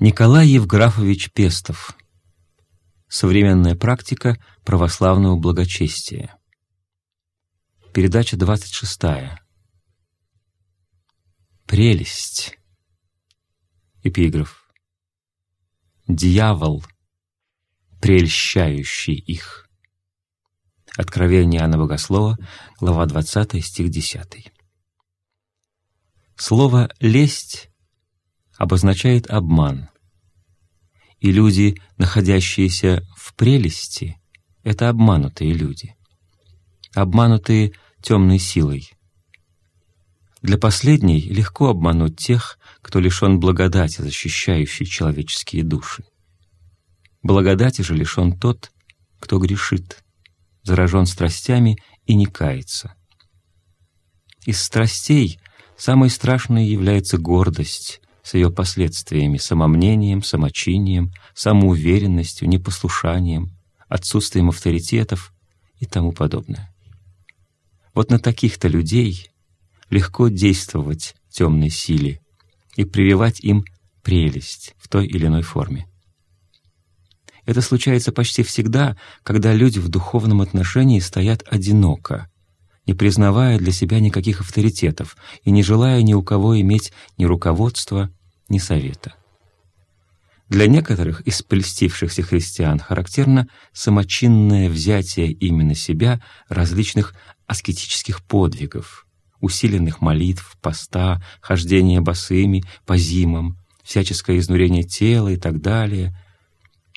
Николай Евграфович Пестов. Современная практика православного благочестия. Передача 26. Прелесть. Эпиграф. Дьявол, прельщающий их. Откровение Иоанна Богослова, глава 20, стих 10. Слово «лесть» обозначает обман. И люди, находящиеся в прелести, — это обманутые люди. Обманутые темной силой. Для последней легко обмануть тех, кто лишен благодати, защищающей человеческие души. Благодати же лишен тот, кто грешит, заражен страстями и не кается. Из страстей самой страшной является гордость, с ее последствиями, самомнением, самочинием, самоуверенностью, непослушанием, отсутствием авторитетов и тому подобное. Вот на таких-то людей легко действовать темной силе и прививать им прелесть в той или иной форме. Это случается почти всегда, когда люди в духовном отношении стоят одиноко, не признавая для себя никаких авторитетов и не желая ни у кого иметь ни руководства, ни совета. Для некоторых из польстившихся христиан характерно самочинное взятие именно себя различных аскетических подвигов, усиленных молитв, поста, хождения босыми по зимам, всяческое изнурение тела и так далее.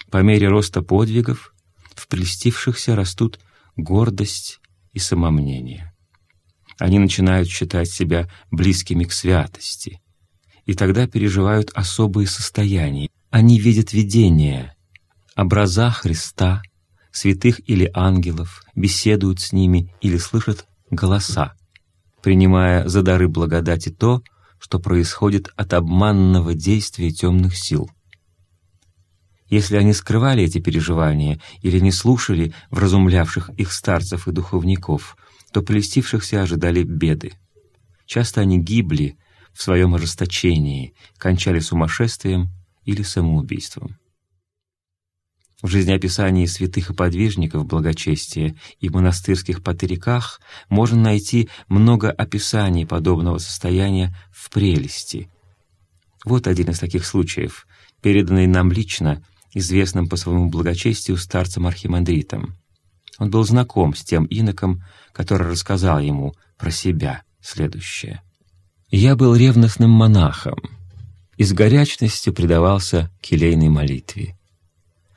По мере роста подвигов в прельстившихся растут гордость и самомнение. Они начинают считать себя близкими к святости, и тогда переживают особые состояния. Они видят видения, образа Христа, святых или ангелов, беседуют с ними или слышат голоса, принимая за дары благодати то, что происходит от обманного действия темных сил. Если они скрывали эти переживания или не слушали вразумлявших их старцев и духовников, то полистившихся ожидали беды. Часто они гибли в своем ожесточении, кончали сумасшествием или самоубийством. В жизнеописании святых и подвижников благочестия и монастырских патериках можно найти много описаний подобного состояния в прелести. Вот один из таких случаев, переданный нам лично, известным по своему благочестию старцем Архимандритом. Он был знаком с тем иноком, который рассказал ему про себя следующее — я был ревностным монахом и с горячностью предавался келейной молитве.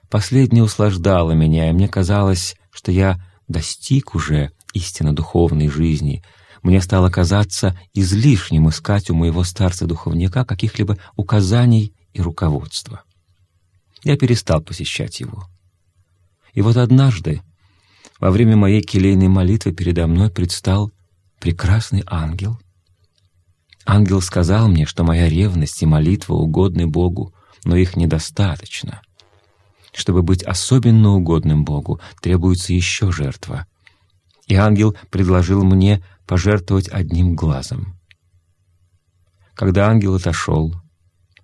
Последнее услаждало меня, и мне казалось, что я достиг уже истинно духовной жизни. Мне стало казаться излишним искать у моего старца-духовника каких-либо указаний и руководства. Я перестал посещать его. И вот однажды, во время моей келейной молитвы передо мной предстал прекрасный ангел Ангел сказал мне, что моя ревность и молитва угодны Богу, но их недостаточно. Чтобы быть особенно угодным Богу, требуется еще жертва. И ангел предложил мне пожертвовать одним глазом. Когда ангел отошел,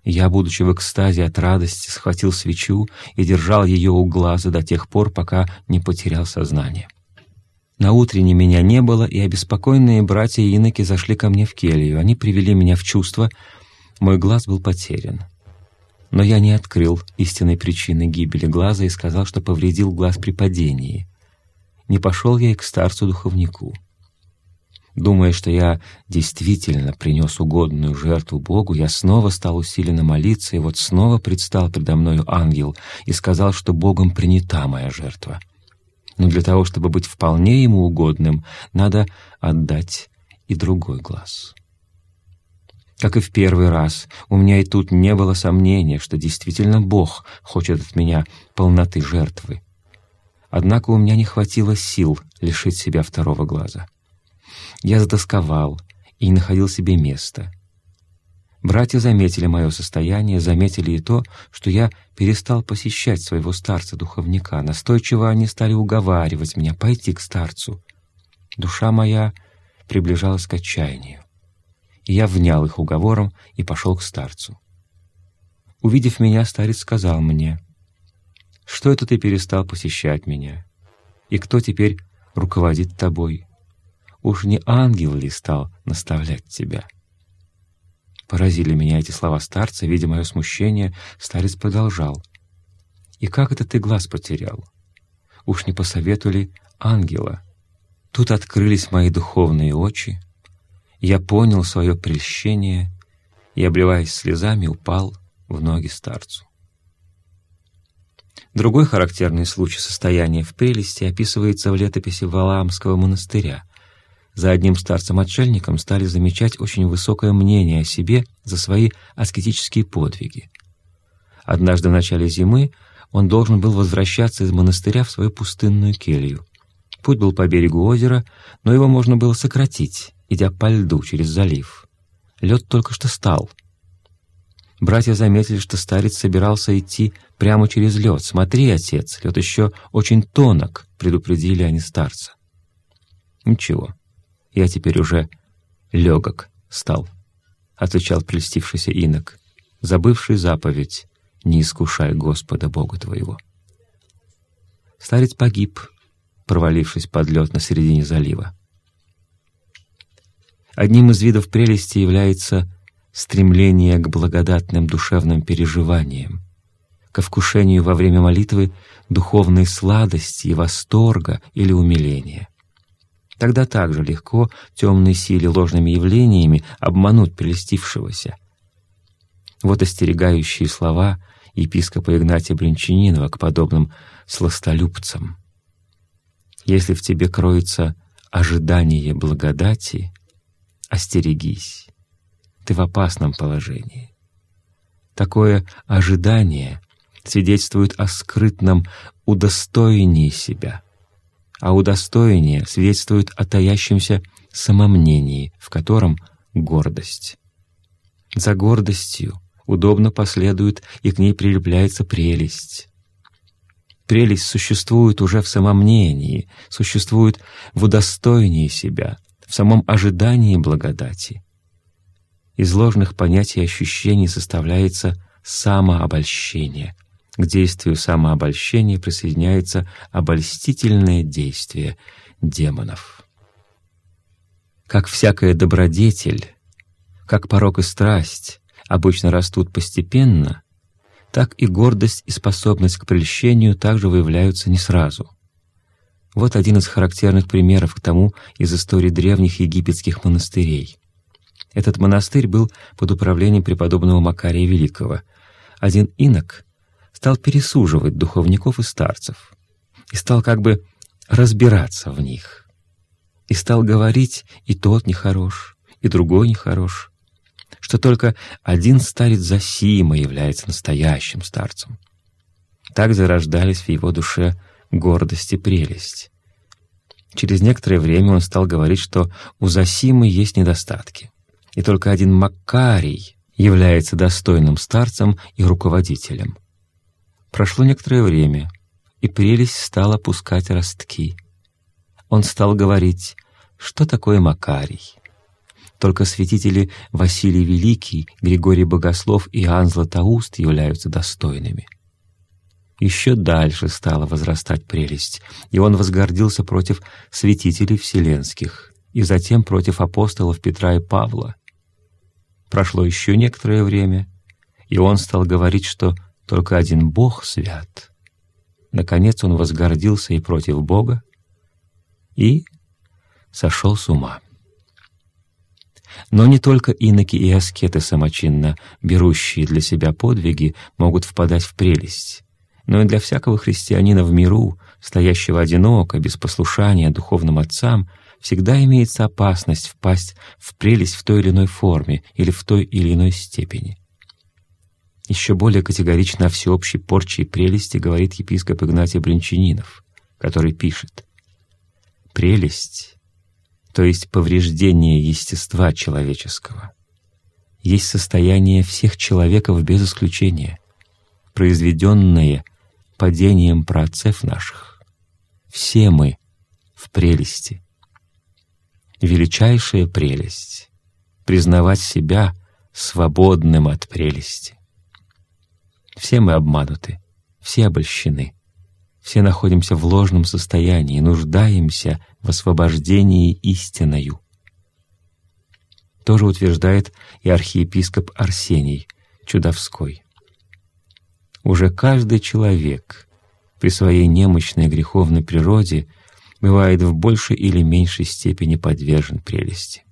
я, будучи в экстазе от радости, схватил свечу и держал ее у глаза до тех пор, пока не потерял сознание. На утренне меня не было, и обеспокоенные братья и иноки зашли ко мне в келью. Они привели меня в чувство. Мой глаз был потерян. Но я не открыл истинной причины гибели глаза и сказал, что повредил глаз при падении. Не пошел я и к старцу-духовнику. Думая, что я действительно принес угодную жертву Богу, я снова стал усиленно молиться, и вот снова предстал предо мною ангел и сказал, что Богом принята моя жертва — но для того, чтобы быть вполне ему угодным, надо отдать и другой глаз. Как и в первый раз, у меня и тут не было сомнения, что действительно Бог хочет от меня полноты жертвы. Однако у меня не хватило сил лишить себя второго глаза. Я затасковал и не находил себе места — Братья заметили мое состояние, заметили и то, что я перестал посещать своего старца-духовника. Настойчиво они стали уговаривать меня пойти к старцу. Душа моя приближалась к отчаянию. И я внял их уговором и пошел к старцу. Увидев меня, старец сказал мне, «Что это ты перестал посещать меня? И кто теперь руководит тобой? Уж не ангел ли стал наставлять тебя?» Поразили меня эти слова старца, видя мое смущение, старец продолжал. «И как это ты глаз потерял? Уж не посоветовали ангела?» Тут открылись мои духовные очи, я понял свое прельщение и, обливаясь слезами, упал в ноги старцу. Другой характерный случай состояния в прелести описывается в летописи Валаамского монастыря. За одним старцем-отшельником стали замечать очень высокое мнение о себе за свои аскетические подвиги. Однажды в начале зимы он должен был возвращаться из монастыря в свою пустынную келью. Путь был по берегу озера, но его можно было сократить, идя по льду через залив. Лед только что стал — Братья заметили, что старец собирался идти прямо через лед. «Смотри, отец, лед еще очень тонок», — предупредили они старца. «Ничего, я теперь уже легок стал», — отвечал прельстившийся инок, забывший заповедь «Не искушай Господа Бога твоего». Старец погиб, провалившись под лед на середине залива. Одним из видов прелести является стремление к благодатным душевным переживаниям, ко вкушению во время молитвы духовной сладости и восторга или умиления. Тогда также легко темной силе ложными явлениями обмануть прелестившегося. Вот остерегающие слова епископа Игнатия Бринчанинова к подобным сластолюбцам. «Если в тебе кроется ожидание благодати, остерегись, ты в опасном положении. Такое ожидание свидетельствует о скрытном удостоении себя, а удостоение свидетельствует о таящемся самомнении, в котором гордость. За гордостью удобно последует, и к ней прилепляется прелесть. Прелесть существует уже в самомнении, существует в удостоении себя, в самом ожидании благодати. Из ложных понятий и ощущений составляется самообольщение. К действию самообольщения присоединяется обольстительное действие демонов. Как всякая добродетель, как порок и страсть обычно растут постепенно, так и гордость и способность к прельщению также выявляются не сразу. Вот один из характерных примеров к тому из истории древних египетских монастырей. Этот монастырь был под управлением преподобного Макария Великого. Один инок стал пересуживать духовников и старцев и стал как бы разбираться в них. И стал говорить, и тот нехорош, и другой нехорош, что только один старец Засима является настоящим старцем. Так зарождались в его душе гордость и прелесть. Через некоторое время он стал говорить, что у Засимы есть недостатки и только один Макарий является достойным старцем и руководителем. Прошло некоторое время, и прелесть стала пускать ростки. Он стал говорить, что такое Макарий. Только святители Василий Великий, Григорий Богослов и Иоанн Златоуст являются достойными. Еще дальше стала возрастать прелесть, и он возгордился против святителей вселенских, и затем против апостолов Петра и Павла, Прошло еще некоторое время, и он стал говорить, что только один Бог свят. Наконец он возгордился и против Бога, и сошел с ума. Но не только иноки и аскеты самочинно, берущие для себя подвиги, могут впадать в прелесть, но и для всякого христианина в миру, стоящего одиноко, без послушания духовным отцам — всегда имеется опасность впасть в прелесть в той или иной форме или в той или иной степени. Еще более категорично о всеобщей порче и прелести говорит епископ Игнатий Бринчанинов, который пишет «Прелесть, то есть повреждение естества человеческого, есть состояние всех человеков без исключения, произведенное падением праотцев наших. Все мы в прелести, величайшая прелесть — признавать себя свободным от прелести. Все мы обмануты, все обольщены. Все находимся в ложном состоянии и нуждаемся в освобождении истиною. Тоже утверждает и архиепископ Арсений Чудовской. Уже каждый человек при своей немощной греховной природе бывает в большей или меньшей степени подвержен прелести.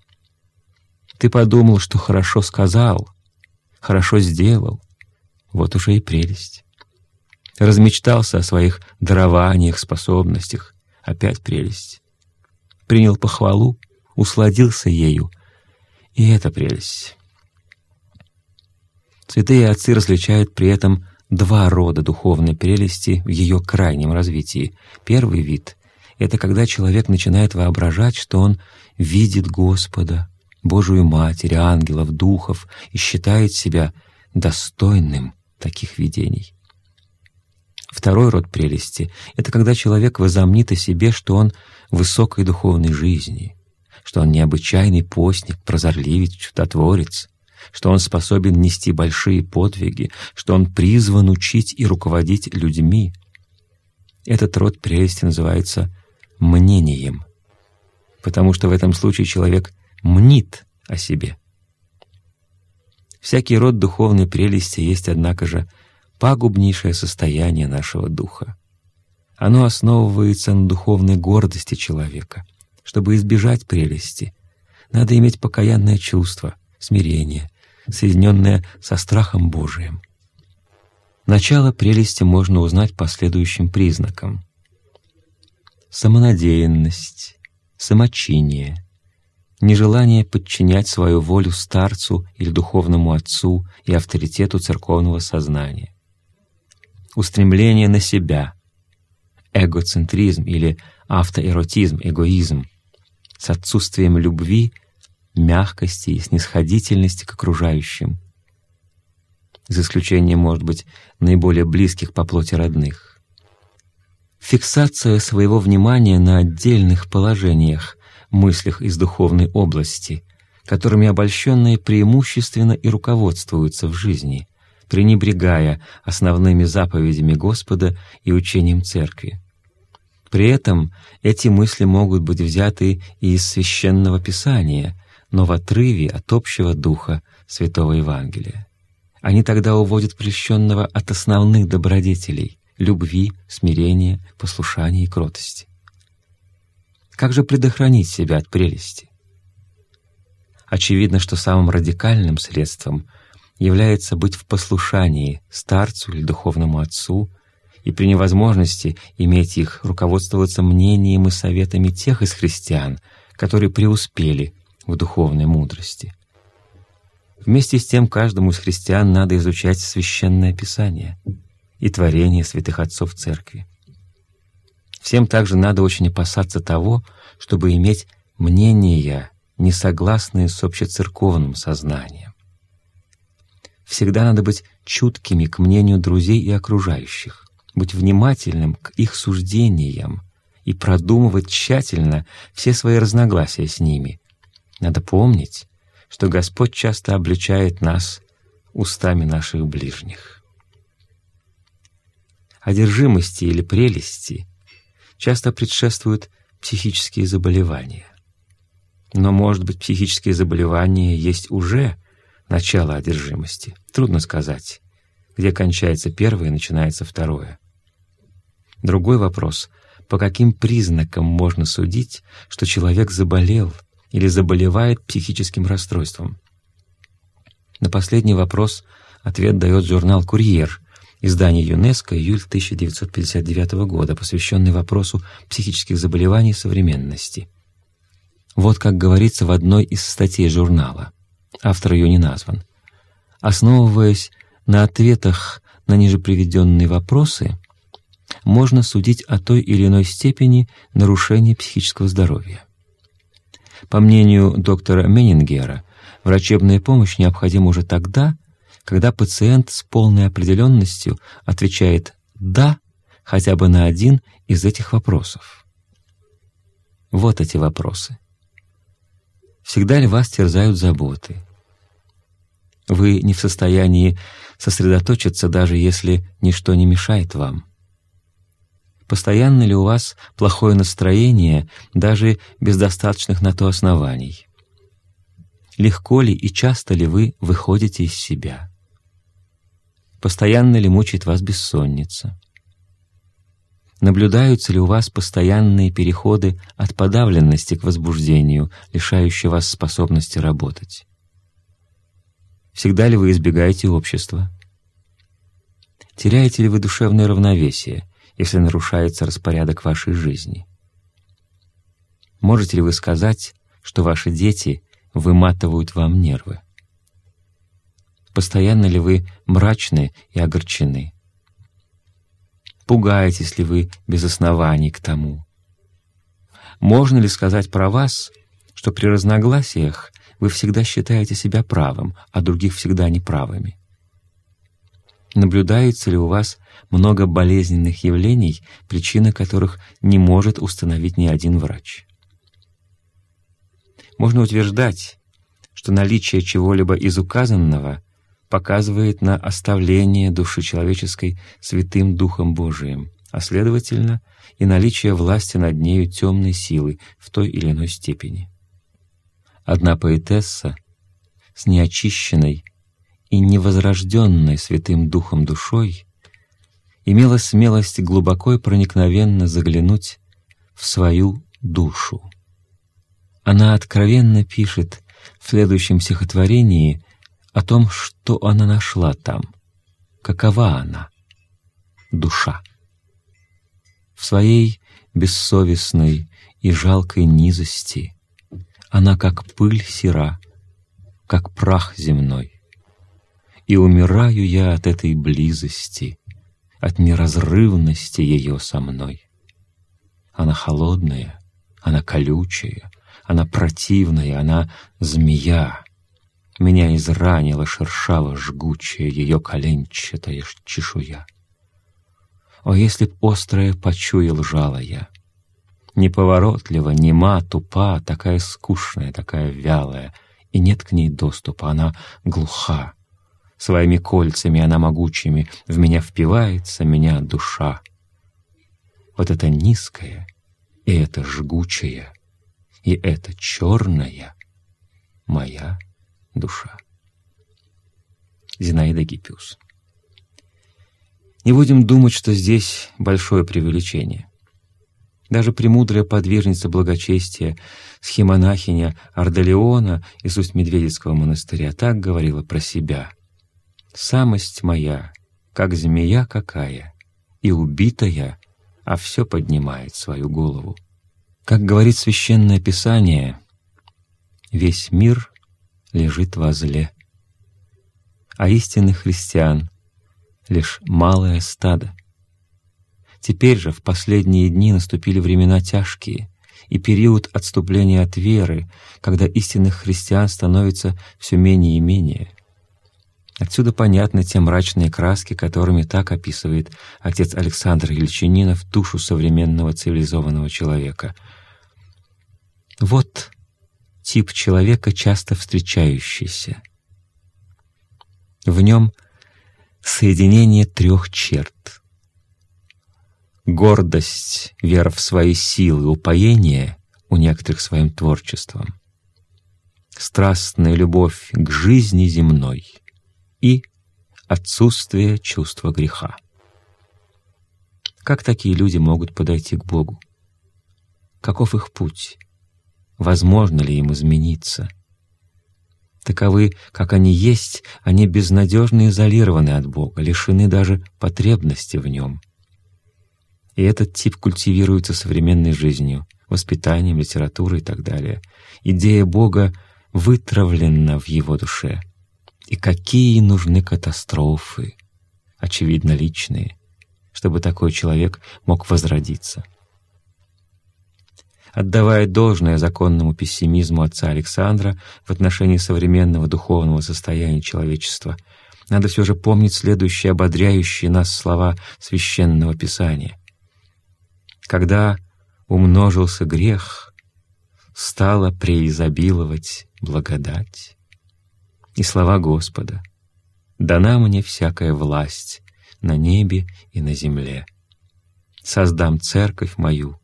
Ты подумал, что хорошо сказал, хорошо сделал, вот уже и прелесть размечтался о своих дарованиях, способностях. Опять прелесть. Принял похвалу, усладился ею. И это прелесть. Святые отцы различают при этом два рода духовной прелести в ее крайнем развитии. Первый вид — это когда человек начинает воображать, что он видит Господа, Божию Матерь, ангелов, духов и считает себя достойным таких видений. Второй род прелести — это когда человек возомнит о себе, что он высокой духовной жизни, что он необычайный постник, прозорливец, чудотворец, что он способен нести большие подвиги, что он призван учить и руководить людьми. Этот род прелести называется мнением, потому что в этом случае человек мнит о себе. Всякий род духовной прелести есть, однако же, пагубнейшее состояние нашего духа. Оно основывается на духовной гордости человека. Чтобы избежать прелести, надо иметь покаянное чувство, смирение, соединенное со страхом Божиим. Начало прелести можно узнать по следующим признакам. Самонадеянность, самочиние, нежелание подчинять свою волю старцу или духовному отцу и авторитету церковного сознания, устремление на себя, эгоцентризм или автоэротизм, эгоизм, с отсутствием любви, мягкости и снисходительности к окружающим, за исключением, может быть, наиболее близких по плоти родных. Фиксация своего внимания на отдельных положениях, мыслях из духовной области, которыми обольщенные преимущественно и руководствуются в жизни — пренебрегая основными заповедями Господа и учением Церкви. При этом эти мысли могут быть взяты и из Священного Писания, но в отрыве от общего духа Святого Евангелия. Они тогда уводят прельщенного от основных добродетелей — любви, смирения, послушания и кротости. Как же предохранить себя от прелести? Очевидно, что самым радикальным средством является быть в послушании старцу или духовному отцу, и при невозможности иметь их руководствоваться мнением и советами тех из христиан, которые преуспели в духовной мудрости. Вместе с тем каждому из христиан надо изучать Священное Писание и творение святых отцов Церкви. Всем также надо очень опасаться того, чтобы иметь мнения, несогласные с общецерковным сознанием. Всегда надо быть чуткими к мнению друзей и окружающих, быть внимательным к их суждениям и продумывать тщательно все свои разногласия с ними. Надо помнить, что Господь часто обличает нас устами наших ближних. Одержимости или прелести часто предшествуют психические заболевания. Но, может быть, психические заболевания есть уже начало одержимости. Трудно сказать, где кончается первое и начинается второе. Другой вопрос — по каким признакам можно судить, что человек заболел или заболевает психическим расстройством? На последний вопрос ответ дает журнал «Курьер», издание ЮНЕСКО, июль 1959 года, посвященный вопросу психических заболеваний современности. Вот как говорится в одной из статей журнала — автор ее не назван. Основываясь на ответах на ниже приведенные вопросы, можно судить о той или иной степени нарушения психического здоровья. По мнению доктора Меннингера, врачебная помощь необходима уже тогда, когда пациент с полной определенностью отвечает «да» хотя бы на один из этих вопросов. Вот эти вопросы. Всегда ли вас терзают заботы? Вы не в состоянии сосредоточиться, даже если ничто не мешает вам. Постоянно ли у вас плохое настроение, даже без достаточных на то оснований? Легко ли и часто ли вы выходите из себя? Постоянно ли мучает вас бессонница? Наблюдаются ли у вас постоянные переходы от подавленности к возбуждению, лишающие вас способности работать? Всегда ли вы избегаете общества? Теряете ли вы душевное равновесие, если нарушается распорядок вашей жизни? Можете ли вы сказать, что ваши дети выматывают вам нервы? Постоянно ли вы мрачны и огорчены? Пугаетесь ли вы без оснований к тому? Можно ли сказать про вас, что при разногласиях вы всегда считаете себя правым, а других всегда неправыми? Наблюдается ли у вас много болезненных явлений, причины которых не может установить ни один врач. Можно утверждать, что наличие чего-либо из указанного показывает на оставление души человеческой святым Духом Божиим, а следовательно и наличие власти над нею темной силы в той или иной степени. Одна поэтесса с неочищенной и невозрожденной святым Духом душой имела смелость глубоко и проникновенно заглянуть в свою душу. Она откровенно пишет в следующем стихотворении о том, что она нашла там, какова она, душа. В своей бессовестной и жалкой низости она как пыль сера, как прах земной. И умираю я от этой близости, от неразрывности ее со мной. Она холодная, она колючая, она противная, она змея. Меня изранила шершаво жгучая ее коленчатая чешуя. О, если б острое почуял жало я! Неповоротлива, нема, тупа, такая скучная, такая вялая, и нет к ней доступа, она глуха, Своими кольцами она могучими в меня впивается, меня душа. Вот это низкое, и это жгучее, и это черная моя душа. Зинаида Гиппиус. Не будем думать, что здесь большое преувеличение. Даже премудрая подвижница благочестия, схемонахиня Ардалеона из Усть-Медведецкого монастыря так говорила про себя самость моя, как змея какая, и убитая, а все поднимает свою голову. Как говорит Священное Писание, весь мир лежит во зле, а истинных христиан лишь малое стадо. Теперь же в последние дни наступили времена тяжкие и период отступления от веры, когда истинных христиан становится все менее и менее — Отсюда понятны те мрачные краски, которыми так описывает отец Александр Ельчининов душу современного цивилизованного человека. Вот тип человека, часто встречающийся. В нем соединение трех черт. Гордость, вера в свои силы, упоение у некоторых своим творчеством. Страстная любовь к жизни земной — и отсутствие чувства греха. Как такие люди могут подойти к Богу? Каков их путь? Возможно ли им измениться? Таковы, как они есть, они безнадежно изолированы от Бога, лишены даже потребности в Нем. И этот тип культивируется современной жизнью, воспитанием, литературой и так далее. Идея Бога вытравлена в его душе — и какие нужны катастрофы, очевидно личные, чтобы такой человек мог возродиться. Отдавая должное законному пессимизму отца Александра в отношении современного духовного состояния человечества, надо все же помнить следующие ободряющие нас слова Священного Писания. «Когда умножился грех, стала преизобиловать благодать». И слова Господа «Дана мне всякая власть на небе и на земле. Создам церковь мою,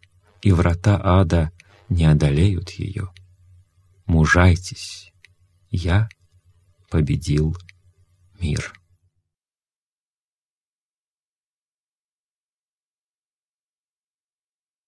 и врата ада не одолеют ее. Мужайтесь, я победил мир».